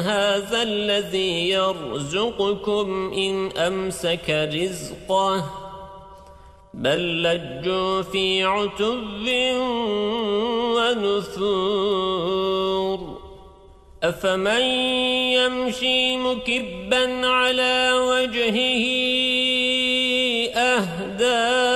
هذا الذي يرزقكم إن أمسك رزقه بل لجوا في عتب ونثور أفمن يمشي مكبا على وجهه أهداء